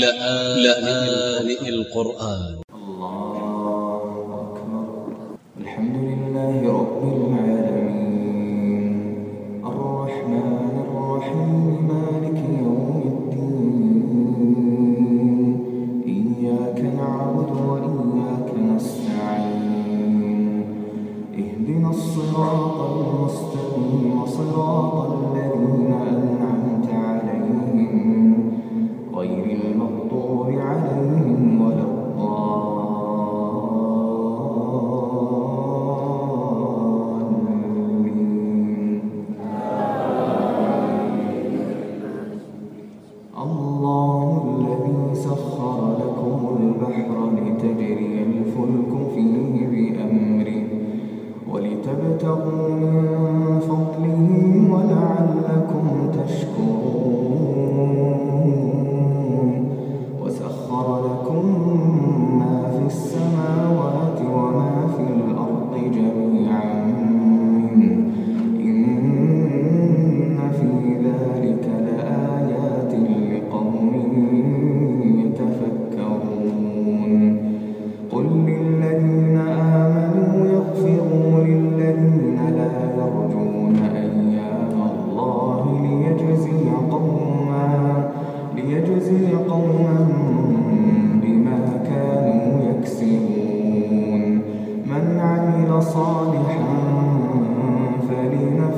لآن القرآن.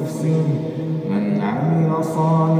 فلنفسه من عمل صالحا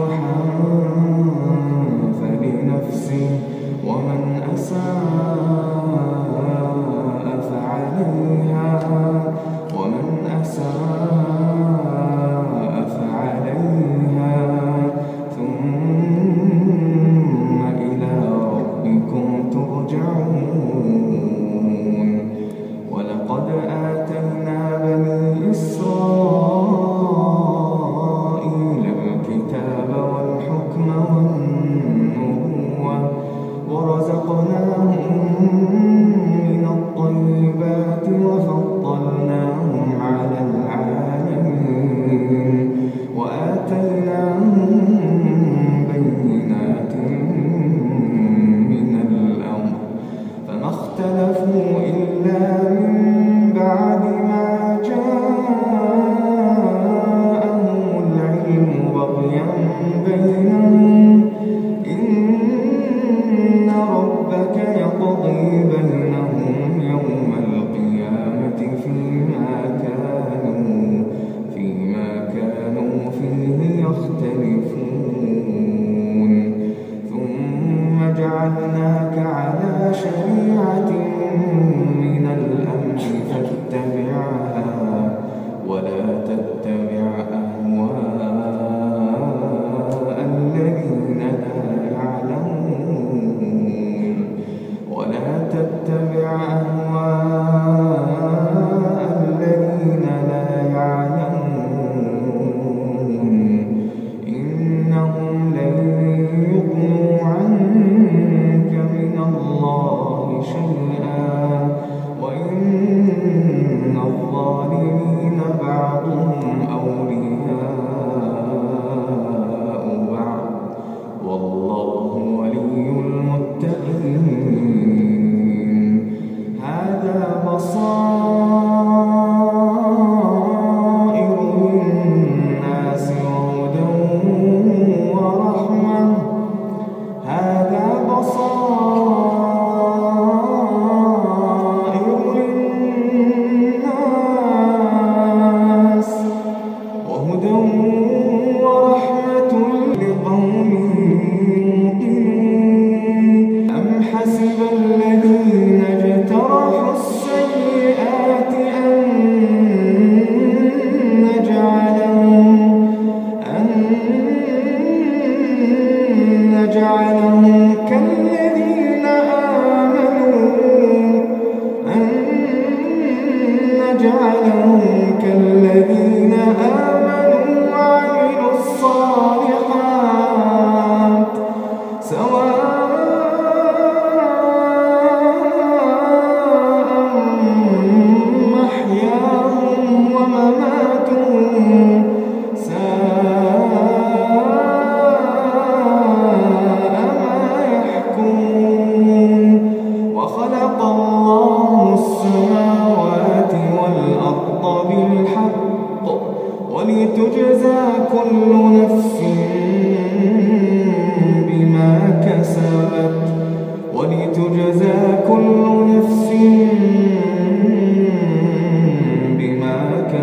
تتبع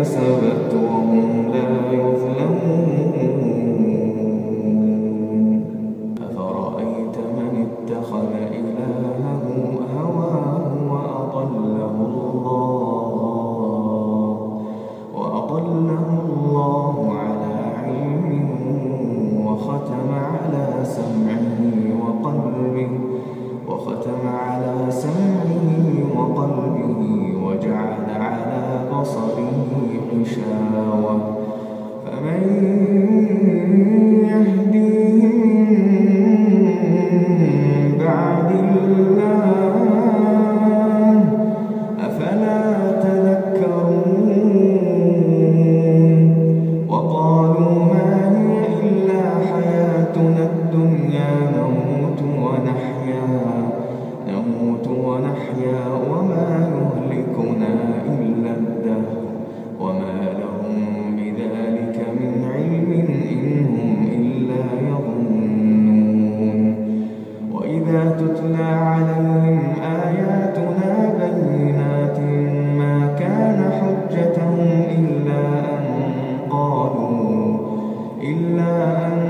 كسبت وما بصره غشاوة فمن حجتهم إلا أن قالوا إلا أن